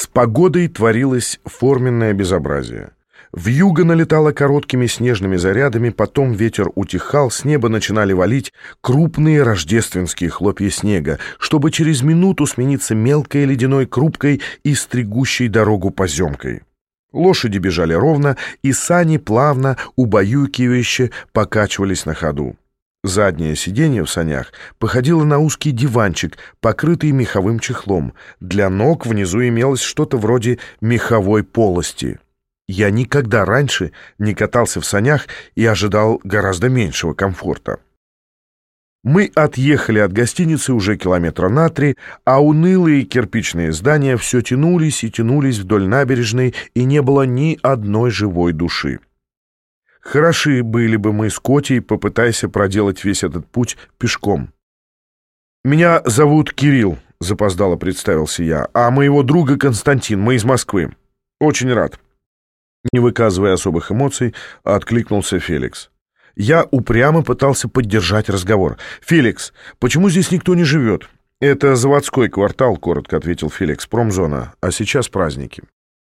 С погодой творилось форменное безобразие. Вьюга налетала короткими снежными зарядами, потом ветер утихал, с неба начинали валить крупные рождественские хлопья снега, чтобы через минуту смениться мелкой ледяной крупкой и стригущей дорогу поземкой. Лошади бежали ровно, и сани плавно, убаюкивающе покачивались на ходу. Заднее сиденье в санях походило на узкий диванчик, покрытый меховым чехлом. Для ног внизу имелось что-то вроде меховой полости. Я никогда раньше не катался в санях и ожидал гораздо меньшего комфорта. Мы отъехали от гостиницы уже километра на три, а унылые кирпичные здания все тянулись и тянулись вдоль набережной, и не было ни одной живой души. Хороши были бы мы с Котей, попытайся проделать весь этот путь пешком. «Меня зовут Кирилл», — запоздало представился я, «а моего друга Константин, мы из Москвы. Очень рад». Не выказывая особых эмоций, откликнулся Феликс. Я упрямо пытался поддержать разговор. «Феликс, почему здесь никто не живет?» «Это заводской квартал», — коротко ответил Феликс, «промзона, а сейчас праздники».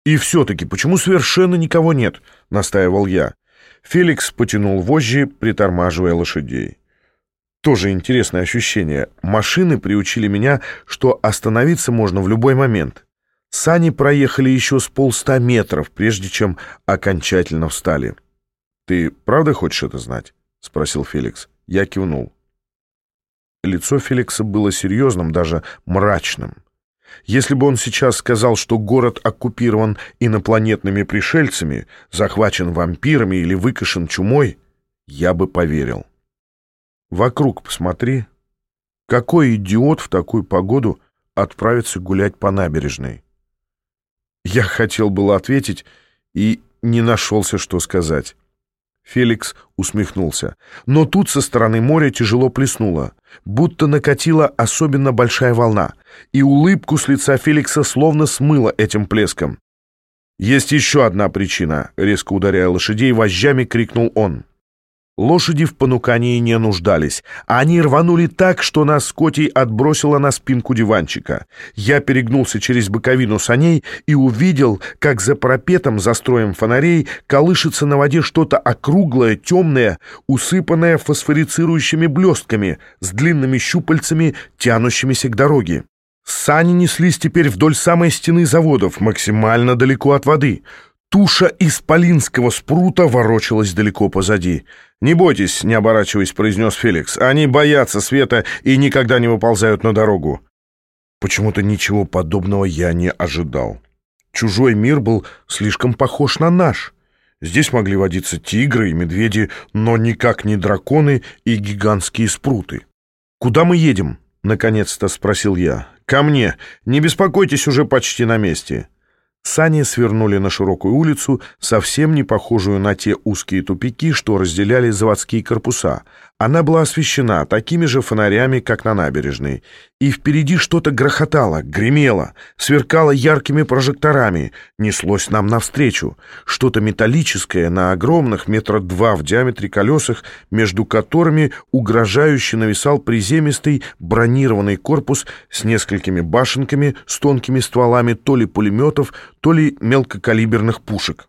«И все-таки, почему совершенно никого нет?» — настаивал я. Феликс потянул вожжи, притормаживая лошадей. Тоже интересное ощущение. Машины приучили меня, что остановиться можно в любой момент. Сани проехали еще с полста метров, прежде чем окончательно встали. «Ты правда хочешь это знать?» — спросил Феликс. Я кивнул. Лицо Феликса было серьезным, даже мрачным. Если бы он сейчас сказал, что город оккупирован инопланетными пришельцами, захвачен вампирами или выкашен чумой, я бы поверил. Вокруг посмотри. Какой идиот в такую погоду отправится гулять по набережной? Я хотел было ответить и не нашелся, что сказать. Феликс усмехнулся. Но тут со стороны моря тяжело плеснуло, будто накатила особенно большая волна, и улыбку с лица Феликса словно смыло этим плеском. «Есть еще одна причина», — резко ударяя лошадей, вожжами крикнул он. Лошади в понукании не нуждались. Они рванули так, что нас Котей отбросило на спинку диванчика. Я перегнулся через боковину саней и увидел, как за парапетом, за строем фонарей, колышется на воде что-то округлое, темное, усыпанное фосфорицирующими блестками, с длинными щупальцами, тянущимися к дороге. Сани неслись теперь вдоль самой стены заводов, максимально далеко от воды — Туша исполинского спрута ворочалась далеко позади. «Не бойтесь», — не оборачиваясь, произнес Феликс. «Они боятся света и никогда не выползают на дорогу». Почему-то ничего подобного я не ожидал. Чужой мир был слишком похож на наш. Здесь могли водиться тигры и медведи, но никак не драконы и гигантские спруты. «Куда мы едем?» — наконец-то спросил я. «Ко мне. Не беспокойтесь, уже почти на месте». Сани свернули на широкую улицу, совсем не похожую на те узкие тупики, что разделяли заводские корпуса. Она была освещена такими же фонарями, как на набережной. И впереди что-то грохотало, гремело, сверкало яркими прожекторами, неслось нам навстречу. Что-то металлическое на огромных метра два в диаметре колесах, между которыми угрожающе нависал приземистый бронированный корпус с несколькими башенками, с тонкими стволами то ли пулеметов, то ли мелкокалиберных пушек.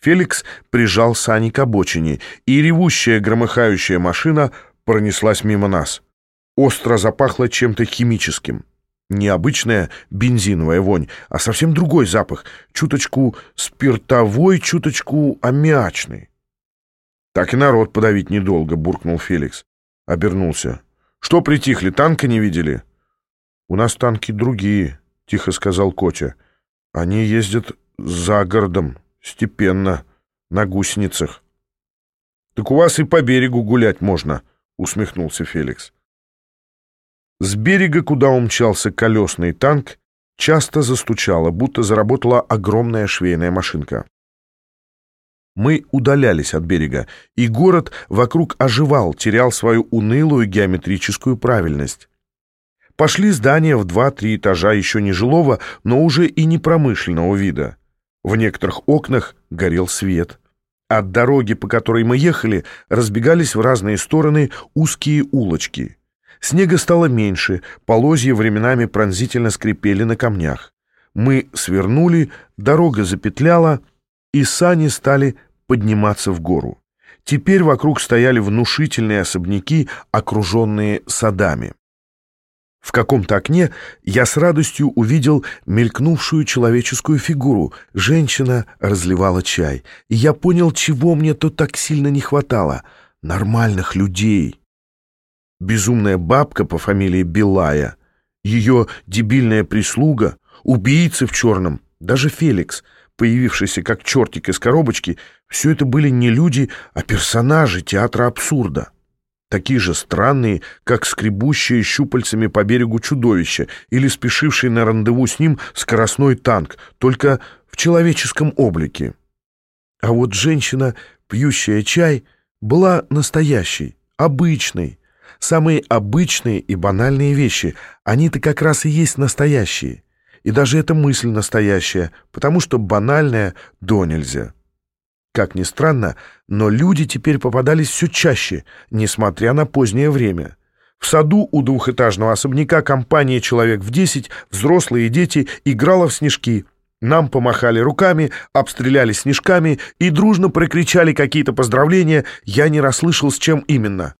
Феликс прижал сани к обочине, и ревущая громыхающая машина пронеслась мимо нас. Остро запахло чем-то химическим. Необычная бензиновая вонь, а совсем другой запах, чуточку спиртовой, чуточку аммиачный. «Так и народ подавить недолго», — буркнул Феликс. Обернулся. «Что притихли, танка не видели?» «У нас танки другие», — тихо сказал Котя. Они ездят за городом, степенно, на гусеницах. Так у вас и по берегу гулять можно, усмехнулся Феликс. С берега, куда умчался колесный танк, часто застучало, будто заработала огромная швейная машинка. Мы удалялись от берега, и город вокруг оживал, терял свою унылую геометрическую правильность. Пошли здания в два-три этажа еще не жилого, но уже и не промышленного вида. В некоторых окнах горел свет. От дороги, по которой мы ехали, разбегались в разные стороны узкие улочки. Снега стало меньше, полозья временами пронзительно скрипели на камнях. Мы свернули, дорога запетляла, и сани стали подниматься в гору. Теперь вокруг стояли внушительные особняки, окруженные садами. В каком-то окне я с радостью увидел мелькнувшую человеческую фигуру. Женщина разливала чай. И я понял, чего мне тут так сильно не хватало. Нормальных людей. Безумная бабка по фамилии Белая, ее дебильная прислуга, убийцы в черном, даже Феликс, появившийся как чертик из коробочки, все это были не люди, а персонажи театра абсурда такие же странные, как скребущие щупальцами по берегу чудовище или спешивший на рандеву с ним скоростной танк, только в человеческом облике. А вот женщина, пьющая чай, была настоящей, обычной. Самые обычные и банальные вещи, они-то как раз и есть настоящие. И даже эта мысль настоящая, потому что банальная до нельзя. Как ни странно, но люди теперь попадались все чаще, несмотря на позднее время. В саду у двухэтажного особняка компания человек в десять, взрослые и дети, играла в снежки. Нам помахали руками, обстреляли снежками и дружно прокричали какие-то поздравления, я не расслышал, с чем именно.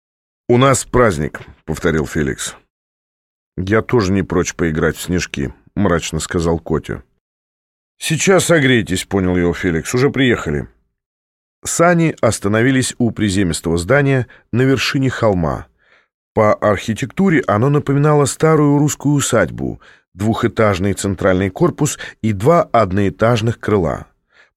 «У нас праздник», — повторил Феликс. «Я тоже не прочь поиграть в снежки», — мрачно сказал Котя. «Сейчас согрейтесь», — понял его Феликс, — «уже приехали». Сани остановились у приземистого здания на вершине холма. По архитектуре оно напоминало старую русскую усадьбу, двухэтажный центральный корпус и два одноэтажных крыла.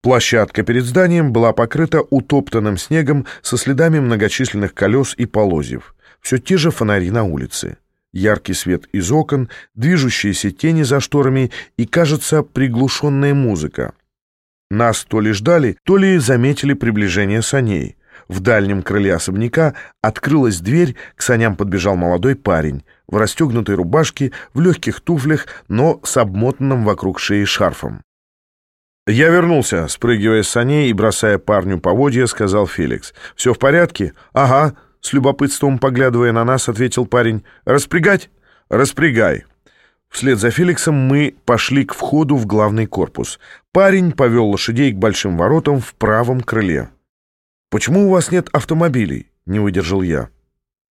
Площадка перед зданием была покрыта утоптанным снегом со следами многочисленных колес и полозьев. Все те же фонари на улице. Яркий свет из окон, движущиеся тени за шторами и, кажется, приглушенная музыка. Нас то ли ждали, то ли заметили приближение саней. В дальнем крыле особняка открылась дверь, к саням подбежал молодой парень в расстегнутой рубашке, в легких туфлях, но с обмотанным вокруг шеи шарфом. «Я вернулся», — спрыгивая с саней и бросая парню поводья, сказал Феликс. «Все в порядке?» «Ага», — с любопытством поглядывая на нас, ответил парень. «Распрягать?» «Распрягай». Вслед за Феликсом мы пошли к входу в главный корпус. Парень повел лошадей к большим воротам в правом крыле. «Почему у вас нет автомобилей?» — не выдержал я.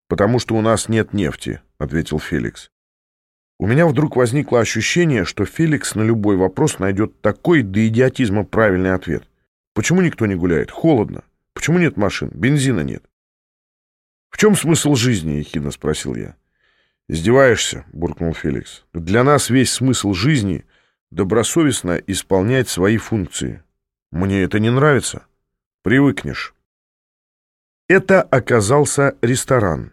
«Потому что у нас нет нефти», — ответил Феликс. У меня вдруг возникло ощущение, что Феликс на любой вопрос найдет такой до идиотизма правильный ответ. Почему никто не гуляет? Холодно. Почему нет машин? Бензина нет. «В чем смысл жизни?» — ехидно спросил я. «Издеваешься?» — буркнул Феликс. «Для нас весь смысл жизни — добросовестно исполнять свои функции. Мне это не нравится. Привыкнешь». Это оказался ресторан.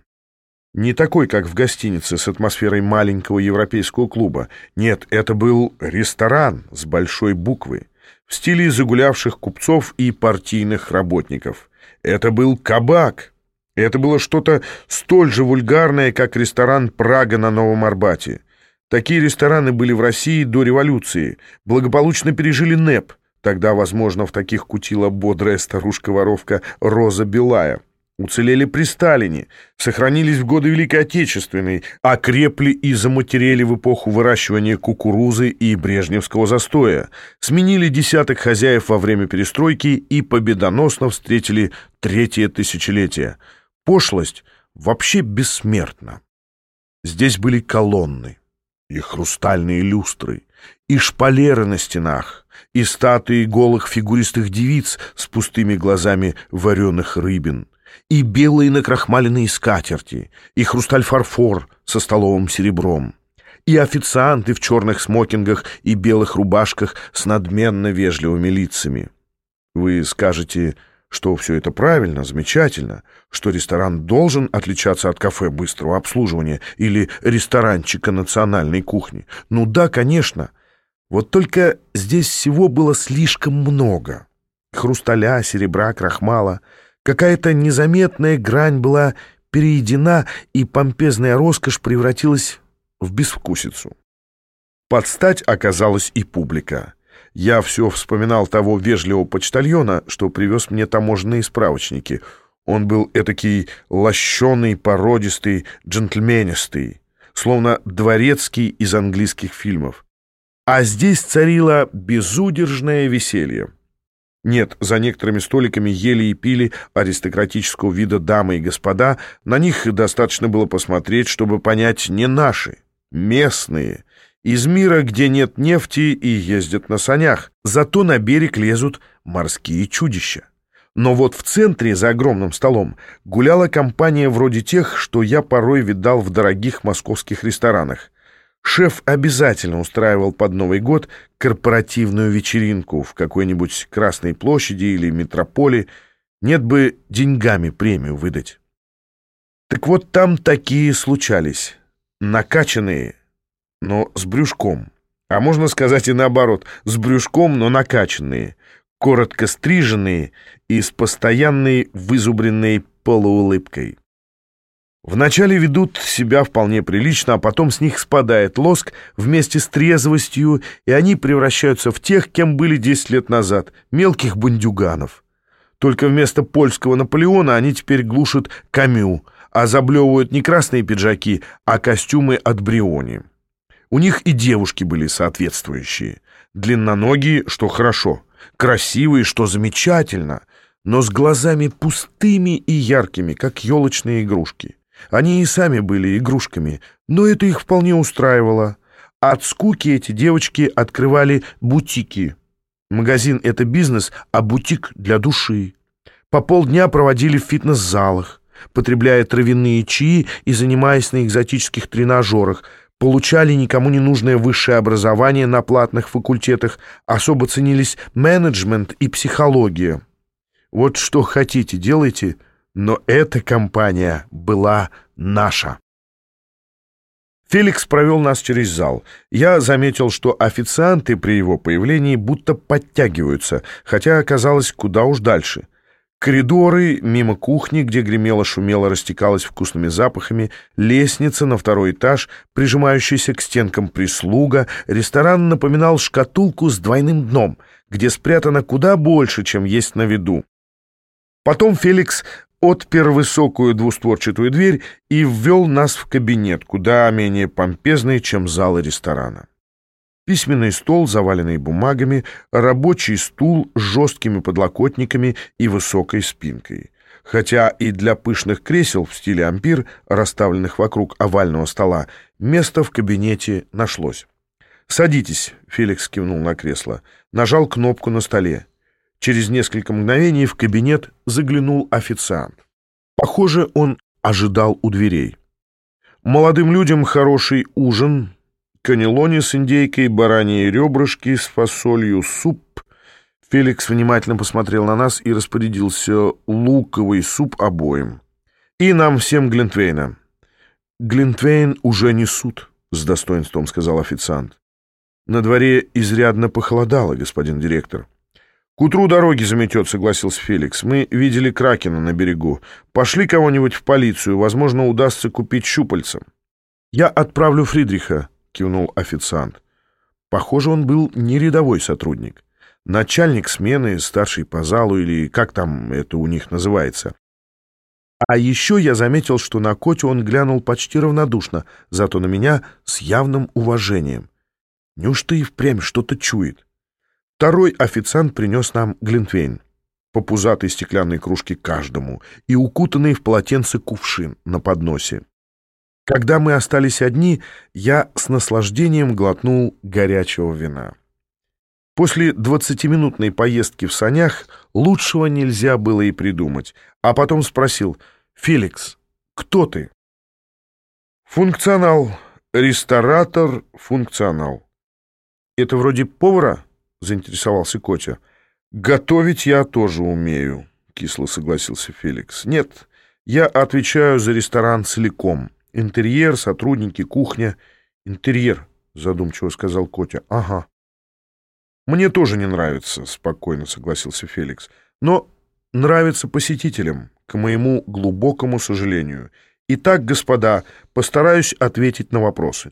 Не такой, как в гостинице с атмосферой маленького европейского клуба. Нет, это был ресторан с большой буквы, в стиле загулявших купцов и партийных работников. Это был кабак — это было что-то столь же вульгарное, как ресторан «Прага» на Новом Арбате. Такие рестораны были в России до революции, благополучно пережили НЭП. Тогда, возможно, в таких кутила бодрая старушка-воровка Роза Белая. Уцелели при Сталине, сохранились в годы Великой Отечественной, окрепли и заматерели в эпоху выращивания кукурузы и брежневского застоя, сменили десяток хозяев во время перестройки и победоносно встретили третье тысячелетие – Пошлость вообще бессмертна. Здесь были колонны, и хрустальные люстры, и шпалеры на стенах, и статуи голых фигуристых девиц с пустыми глазами вареных рыбин, и белые накрахмаленные скатерти, и хрусталь-фарфор со столовым серебром, и официанты в черных смокингах и белых рубашках с надменно вежливыми лицами. Вы скажете что все это правильно, замечательно, что ресторан должен отличаться от кафе быстрого обслуживания или ресторанчика национальной кухни. Ну да, конечно. Вот только здесь всего было слишком много. Хрусталя, серебра, крахмала. Какая-то незаметная грань была переедена, и помпезная роскошь превратилась в безвкусицу. Подстать оказалась и публика. Я все вспоминал того вежливого почтальона, что привез мне таможенные справочники. Он был этакий лощеный, породистый, джентльменистый, словно дворецкий из английских фильмов. а здесь царило безудержное веселье. Нет, за некоторыми столиками ели и пили аристократического вида дамы и господа, на них достаточно было посмотреть, чтобы понять не наши, местные, из мира, где нет нефти и ездят на санях, зато на берег лезут морские чудища. Но вот в центре, за огромным столом, гуляла компания вроде тех, что я порой видал в дорогих московских ресторанах. Шеф обязательно устраивал под Новый год корпоративную вечеринку в какой-нибудь Красной площади или метрополе. Нет бы деньгами премию выдать. Так вот там такие случались. Накачанные, но с брюшком. А можно сказать и наоборот, с брюшком, но накачанные коротко стриженные и с постоянной вызубренной полуулыбкой. Вначале ведут себя вполне прилично, а потом с них спадает лоск вместе с трезвостью, и они превращаются в тех, кем были 10 лет назад, мелких бандюганов. Только вместо польского Наполеона они теперь глушат камю, а заблевывают не красные пиджаки, а костюмы от Бриони. У них и девушки были соответствующие. Длинноногие, что хорошо — красивые, что замечательно, но с глазами пустыми и яркими, как елочные игрушки. Они и сами были игрушками, но это их вполне устраивало. От скуки эти девочки открывали бутики. Магазин — это бизнес, а бутик — для души. По полдня проводили в фитнес-залах, потребляя травяные чаи и занимаясь на экзотических тренажерах — получали никому не нужное высшее образование на платных факультетах, особо ценились менеджмент и психология. Вот что хотите, делайте, но эта компания была наша. Феликс провел нас через зал. Я заметил, что официанты при его появлении будто подтягиваются, хотя оказалось куда уж дальше — Коридоры, мимо кухни, где гремело-шумело, растекалось вкусными запахами, лестница на второй этаж, прижимающаяся к стенкам прислуга, ресторан напоминал шкатулку с двойным дном, где спрятано куда больше, чем есть на виду. Потом Феликс отпер высокую двустворчатую дверь и ввел нас в кабинет, куда менее помпезный, чем залы ресторана. Письменный стол, заваленный бумагами, рабочий стул с жесткими подлокотниками и высокой спинкой. Хотя и для пышных кресел в стиле ампир, расставленных вокруг овального стола, место в кабинете нашлось. «Садитесь», — Феликс кивнул на кресло, нажал кнопку на столе. Через несколько мгновений в кабинет заглянул официант. Похоже, он ожидал у дверей. Молодым людям хороший ужин, канелони с индейкой, бараньи ребрышки с фасолью, суп. Феликс внимательно посмотрел на нас и распорядился луковый суп обоим. И нам всем Глинтвейна. «Глинтвейн уже несут», — с достоинством сказал официант. «На дворе изрядно похолодало, господин директор». «К утру дороги заметет», — согласился Феликс. «Мы видели Кракена на берегу. Пошли кого-нибудь в полицию. Возможно, удастся купить щупальца». «Я отправлю Фридриха», кивнул официант. Похоже, он был не рядовой сотрудник. Начальник смены, старший по залу или как там это у них называется. А еще я заметил, что на Коте он глянул почти равнодушно, зато на меня с явным уважением. Неужто и впрямь что-то чует? Второй официант принес нам глинтвейн по пузатой стеклянной кружке каждому и укутанный в полотенце кувшин на подносе. Когда мы остались одни, я с наслаждением глотнул горячего вина. После двадцатиминутной поездки в санях лучшего нельзя было и придумать, а потом спросил, «Феликс, кто ты?» «Функционал. Ресторатор. Функционал». «Это вроде повара?» — заинтересовался Котя. «Готовить я тоже умею», — кисло согласился Феликс. «Нет, я отвечаю за ресторан целиком». Интерьер, сотрудники, кухня. Интерьер, задумчиво сказал Котя. Ага. Мне тоже не нравится, спокойно согласился Феликс. Но нравится посетителям, к моему глубокому сожалению. Итак, господа, постараюсь ответить на вопросы.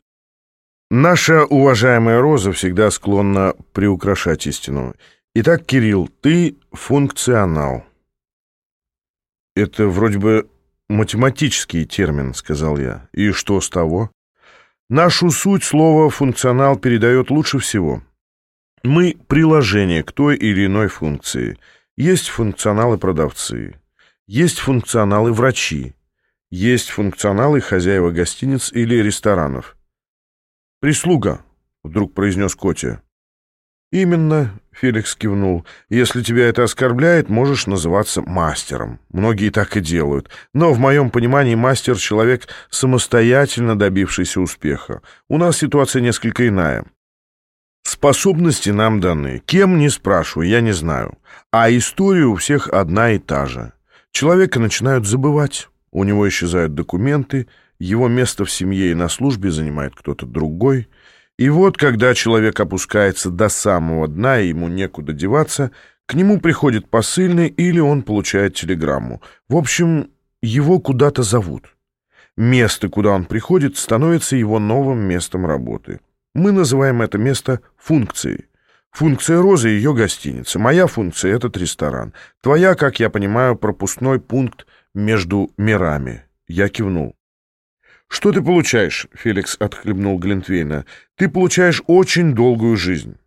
Наша уважаемая Роза всегда склонна приукрашать истину. Итак, Кирилл, ты функционал. Это вроде бы «Математический термин», — сказал я. «И что с того?» Нашу суть слово «функционал» передает лучше всего. Мы — приложение к той или иной функции. Есть функционалы-продавцы, есть функционалы-врачи, есть функционалы хозяева гостиниц или ресторанов. «Прислуга», — вдруг произнес Котя. «Именно», — Феликс кивнул. «Если тебя это оскорбляет, можешь называться мастером. Многие так и делают. Но в моем понимании мастер — человек, самостоятельно добившийся успеха. У нас ситуация несколько иная. Способности нам даны. Кем, не спрашиваю, я не знаю. А история у всех одна и та же. Человека начинают забывать. У него исчезают документы, его место в семье и на службе занимает кто-то другой — и вот, когда человек опускается до самого дна, и ему некуда деваться, к нему приходит посыльный или он получает телеграмму. В общем, его куда-то зовут. Место, куда он приходит, становится его новым местом работы. Мы называем это место функцией. Функция Розы — ее гостиница. Моя функция — этот ресторан. Твоя, как я понимаю, пропускной пункт между мирами. Я кивнул. «Что ты получаешь?» — Феликс отхлебнул Глинтвейна. «Ты получаешь очень долгую жизнь.